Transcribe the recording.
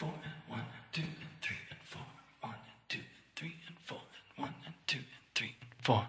four and one and two and three and four. One and two and three and four and one and two and three and four.